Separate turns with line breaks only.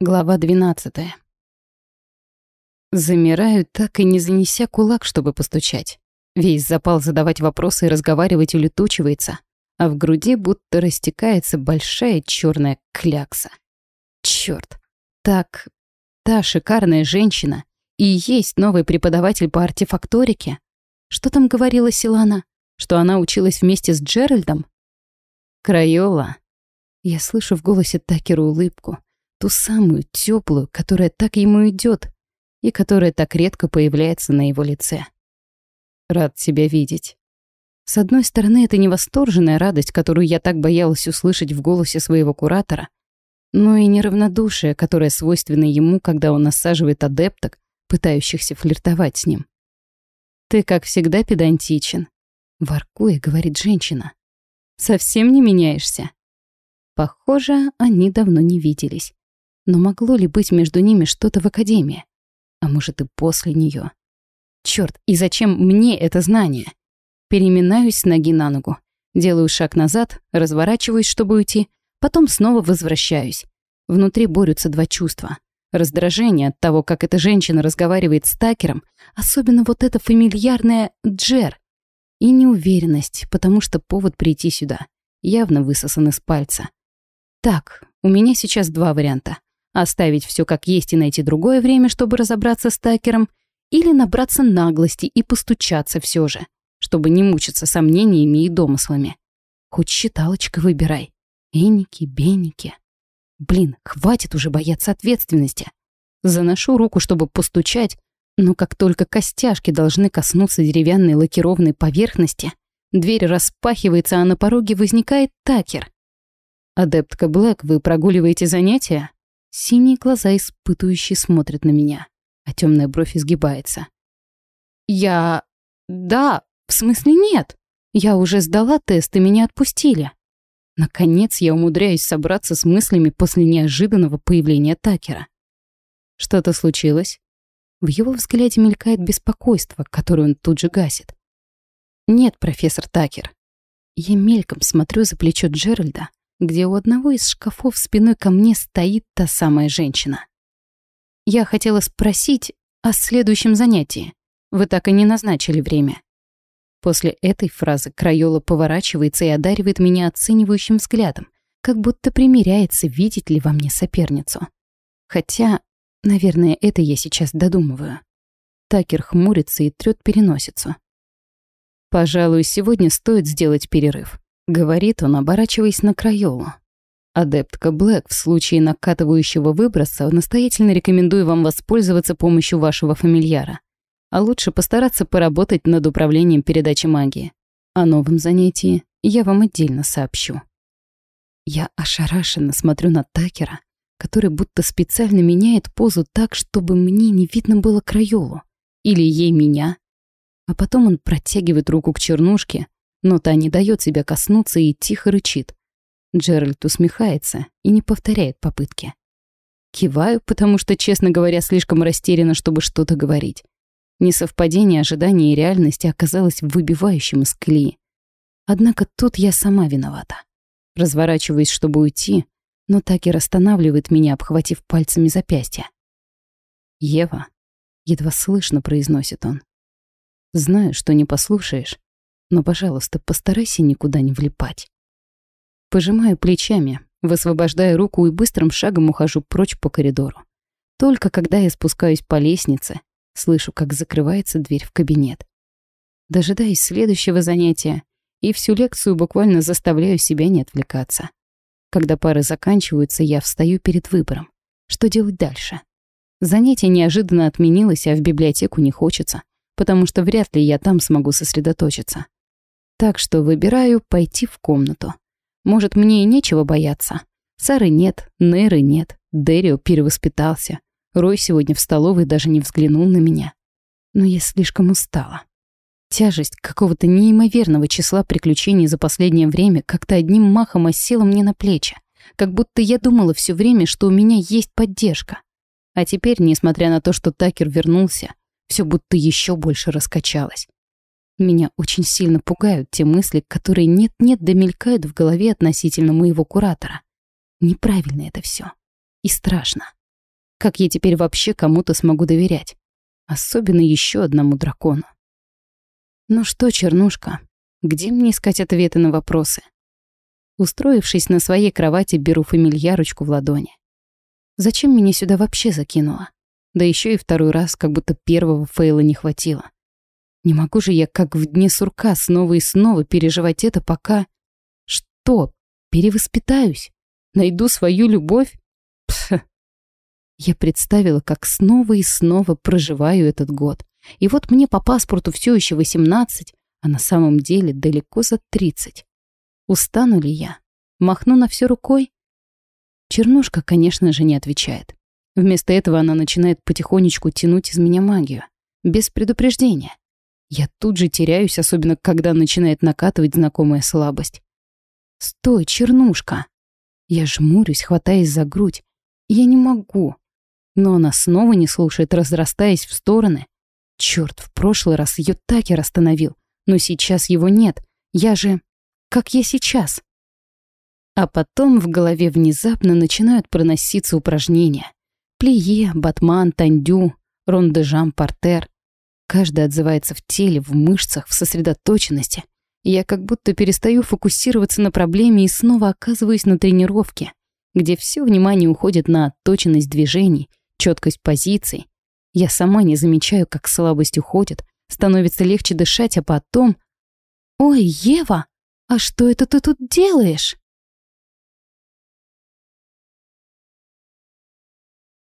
Глава 12. Замираю, так и не занеся кулак, чтобы постучать. Весь запал задавать вопросы и разговаривать улетучивается, а в груди будто растекается большая черная клякса. Черт, так, та шикарная женщина и есть новый преподаватель по артефакторике. Что там говорила Силана? Что она училась вместе с Джеральдом? Крайола. Я слышу в голосе Такера улыбку, Ту самую теплую, которая так ему идет и которая так редко появляется на его лице. Рад тебя видеть. С одной стороны, это не восторженная радость, которую я так боялась услышать в голосе своего куратора, но и неравнодушие, которое свойственно ему, когда он насаживает адепток, пытающихся флиртовать с ним. «Ты, как всегда, педантичен», — воркуя, говорит женщина. «Совсем не меняешься». Похоже, они давно не виделись. Но могло ли быть между ними что-то в академии? А может и после нее? Черт, и зачем мне это знание? Переминаюсь с ноги на ногу. Делаю шаг назад, разворачиваюсь, чтобы уйти, потом снова возвращаюсь. Внутри борются два чувства. Раздражение от того, как эта женщина разговаривает с Такером, особенно вот это фамильярное «Джер», и неуверенность, потому что повод прийти сюда явно высосан из пальца. Так, у меня сейчас два варианта. Оставить все как есть и найти другое время, чтобы разобраться с Такером, или набраться наглости и постучаться все же, чтобы не мучиться сомнениями и домыслами. Хоть считалочка выбирай. Эники, беники. Блин, хватит уже бояться ответственности. Заношу руку, чтобы постучать, но как только костяшки должны коснуться деревянной лакированной поверхности, дверь распахивается, а на пороге возникает Такер. «Адептка Блэк, вы прогуливаете занятия?» Синие глаза испытующие смотрят на меня, а темная бровь изгибается. «Я... да, в смысле нет. Я уже сдала тест, и меня отпустили». Наконец я умудряюсь собраться с мыслями после неожиданного появления Такера. Что-то случилось? В его взгляде мелькает беспокойство, которое он тут же гасит. «Нет, профессор Такер». Я мельком смотрю за плечо Джеральда, где у одного из шкафов спиной ко мне стоит та самая женщина. Я хотела спросить о следующем занятии. Вы так и не назначили время. После этой фразы Крайола поворачивается и одаривает меня оценивающим взглядом, как будто примиряется, видеть ли во мне соперницу. Хотя, наверное, это я сейчас додумываю. Такер хмурится и трёт переносицу. Пожалуй, сегодня стоит сделать перерыв. Говорит он, оборачиваясь на Крайолу. Адептка Блэк, в случае накатывающего выброса, настоятельно рекомендую вам воспользоваться помощью вашего фамильяра. А лучше постараться поработать над управлением передачи магии. О новом занятии я вам отдельно сообщу. Я ошарашенно смотрю на Такера, который будто специально меняет позу так, чтобы мне не видно было Крайолу. Или ей меня. А потом он протягивает руку к чернушке, но та не дает себя коснуться и тихо рычит. Джеральд усмехается и не повторяет попытки. Киваю, потому что, честно говоря, слишком растеряна, чтобы что-то говорить. Несовпадение ожидания и реальности оказалось выбивающим из колеи. Однако тут я сама виновата. Разворачиваюсь, чтобы уйти, но так и расстанавливает меня, обхватив пальцами запястье. «Ева», — едва слышно произносит он. «Знаю, что не послушаешь, но, пожалуйста, постарайся никуда не влипать. Пожимаю плечами, высвобождая руку и быстрым шагом ухожу прочь по коридору. Только когда я спускаюсь по лестнице, слышу, как закрывается дверь в кабинет. Дожидаюсь следующего занятия и всю лекцию буквально заставляю себя не отвлекаться. Когда пары заканчиваются, я встаю перед выбором. Что делать дальше? Занятие неожиданно отменилось, а в библиотеку не хочется, потому что вряд ли я там смогу сосредоточиться. Так что выбираю пойти в комнату. Может, мне и нечего бояться. Сары нет, Неры нет, Дэрио перевоспитался. Рой сегодня в столовой даже не взглянул на меня. Но я слишком устала. Тяжесть какого-то неимоверного числа приключений за последнее время как-то одним махом осела мне на плечи. Как будто я думала все время, что у меня есть поддержка. А теперь, несмотря на то, что Такер вернулся, все будто еще больше раскачалось. Меня очень сильно пугают те мысли, которые нет-нет да мелькают в голове относительно моего куратора. Неправильно это все. И страшно. Как я теперь вообще кому-то смогу доверять? Особенно еще одному дракону. Ну что, Чернушка, где мне искать ответы на вопросы? Устроившись на своей кровати, беру фамильярочку в ладони. Зачем меня сюда вообще закинуло? Да еще и второй раз, как будто первого фейла не хватило. Не могу же я, как в дне сурка, снова и снова переживать это, пока... Что? Перевоспитаюсь? Найду свою любовь? Пф. Я представила, как снова и снова проживаю этот год. И вот мне по паспорту все еще 18, а на самом деле далеко за 30. Устану ли я? Махну на все рукой? Чернушка, конечно же, не отвечает. Вместо этого она начинает потихонечку тянуть из меня магию. Без предупреждения. Я тут же теряюсь, особенно когда начинает накатывать знакомая слабость. «Стой, чернушка!» Я жмурюсь, хватаясь за грудь. Я не могу. Но она снова не слушает, разрастаясь в стороны. Черт, в прошлый раз ее Такер остановил, но сейчас его нет. Я же... Как я сейчас? А потом в голове внезапно начинают проноситься упражнения. Плие, батман, тандю, рондежам, портер. Каждый отзывается в теле, в мышцах, в сосредоточенности. Я как будто перестаю фокусироваться на проблеме и снова оказываюсь на тренировке, где все внимание уходит на точность движений, четкость позиций. Я сама не замечаю, как слабость уходит, становится легче дышать, а потом... «Ой, Ева, а что это ты тут делаешь?»